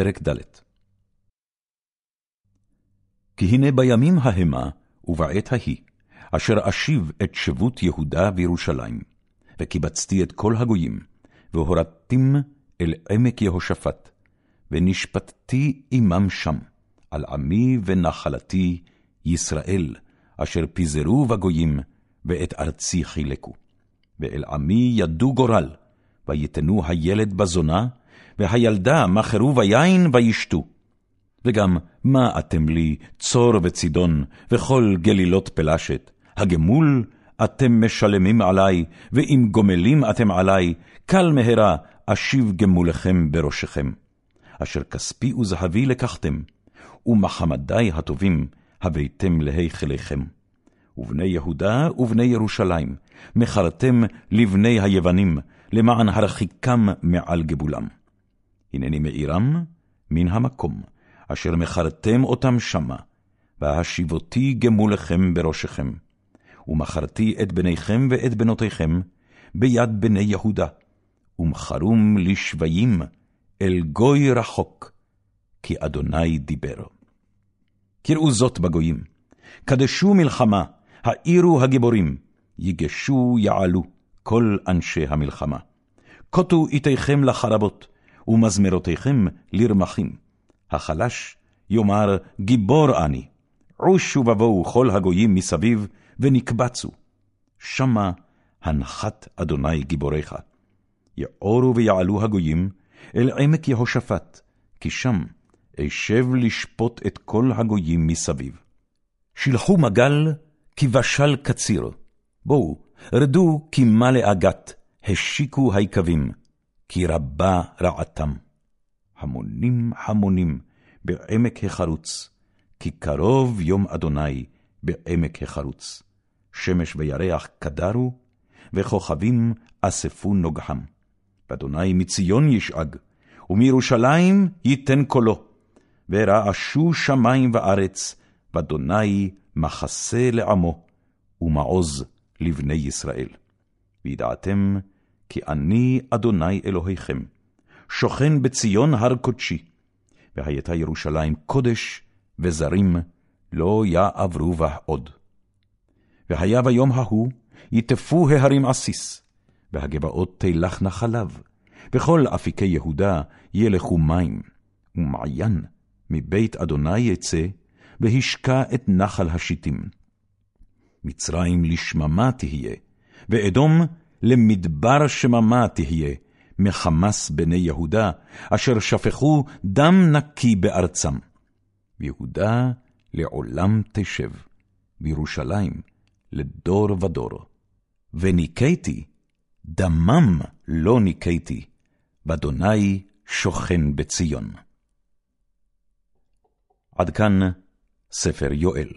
פרק ד' כי הנה בימים ההמה ובעת ההיא, אשר אשיב את שבות יהודה וירושלים, וקיבצתי את כל הגויים, והורדתים אל עמק יהושפט, ונשפטתי עמם שם, על עמי ונחלתי ישראל, אשר פיזרו בגויים, ואת ארצי חילקו. ואל עמי ידו גורל, ויתנו הילד בזונה, והילדה מכרו ביין וישתו. וגם מה אתם לי, צור וצידון, וכל גלילות פלשת, הגמול אתם משלמים עלי, ואם גומלים אתם עלי, קל מהרה אשיב גמולכם בראשכם. אשר כספי וזהבי לקחתם, ומחמדי הטובים הבאתם להיכליכם. ובני יהודה ובני ירושלים, מכרתם לבני היוונים, למען הרחיקם מעל גבולם. הנני מעירם מן המקום, אשר מכרתם אותם שמה, והשיבותי גמולכם בראשכם. ומכרתי את בניכם ואת בנותיכם ביד בני יהודה, ומכרום לשביים אל גוי רחוק, כי אדוני דיבר. קראו זאת בגויים, קדשו מלחמה, העירו הגיבורים, יגשו יעלו כל אנשי המלחמה. קוטו איתיכם לחרבות, ומזמרותיכם לרמחים. החלש יאמר גיבור אני, עושו ובואו כל הגויים מסביב, ונקבצו. שמה הנחת אדוני גיבוריך. יעורו ויעלו הגויים אל עמק יהושפט, כי שם אשב לשפוט את כל הגויים מסביב. שלחו מגל, כי בשל קציר. בואו, רדו כי מה לאגת, השיקו היקבים, כי רבה רעתם. המונים המונים בעמק החרוץ, כי קרוב יום אדוני בעמק החרוץ. שמש וירח קדרו, וכוכבים אספו נוגחם. ואדוני מציון ישאג, ומירושלים ייתן קולו. ורעשו שמים וארץ, ואדוני מחסה לעמו, ומעוז לבני ישראל. וידעתם כי אני אדוני אלוהיכם, שוכן בציון הר קודשי, והייתה ירושלים קודש, וזרים לא יעברו בה עוד. והיה ביום ההוא, יטפו ההרים עסיס, והגבעות תלכנה חלב, וכל אפיקי יהודה ילכו מים, ומעיין מבית אדוני יצא, והשקע את נחל השיטים. מצרים לשממה תהיה, ואדום למדבר שממה תהיה, מחמס בני יהודה, אשר שפכו דם נקי בארצם. ויהודה לעולם תשב, וירושלים לדור ודור. וניקיתי, דמם לא ניקיתי, ואדוני שוכן בציון. עד כאן ספר יואל.